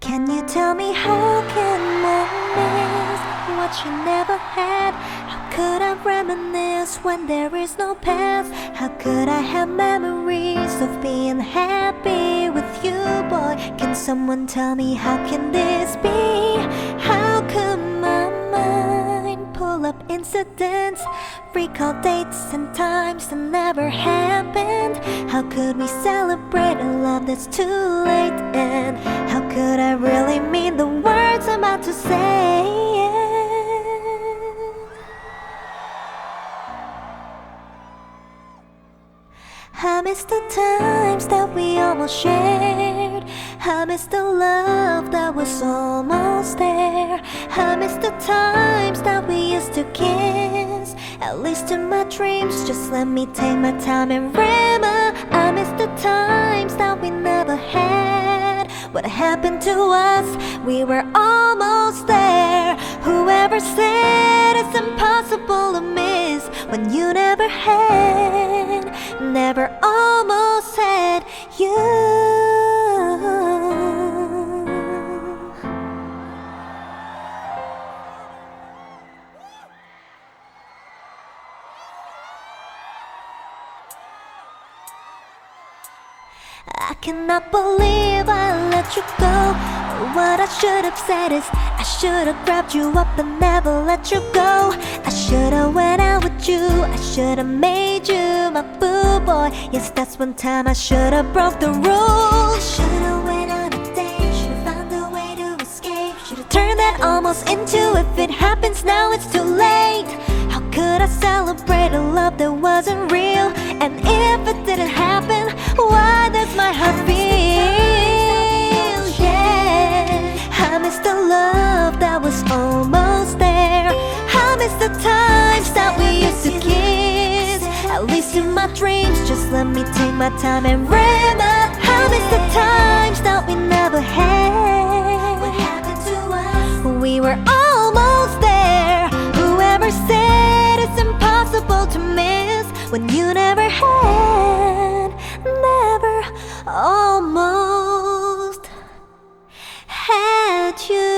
Can you tell me how can I miss what you never had? How could I reminisce when there is no past? How could I have memories of being happy with you, boy? Can someone tell me how can this be? How could incidents, recall dates and times that never happened? How could we celebrate a love that's too late? And how could I really mean the words I'm about to say? I miss the times that we almost shared. I miss the love that was almost there. I miss the that we used to kiss. At least in my dreams, just let me take my time and remember. I miss the times that we never had. What happened to us? We were almost there. Whoever said it's impossible to miss when you never had, never almost had you. I cannot believe I let you go. What I should have said is I should have grabbed you up and never let you go. I should have went out with you. I should have made you my boo boy. Yes, that's one time I should have broke the rules. Should have went on a date. Should have found a way to escape. Should have turned that almost into if it happens now it's too late. How could I celebrate a love that wasn't chasing my dreams. Just let me take my time and remember How miss the times that we never had. What happened to us? We were almost there. Whoever said it's impossible to miss When you never had Never almost had you.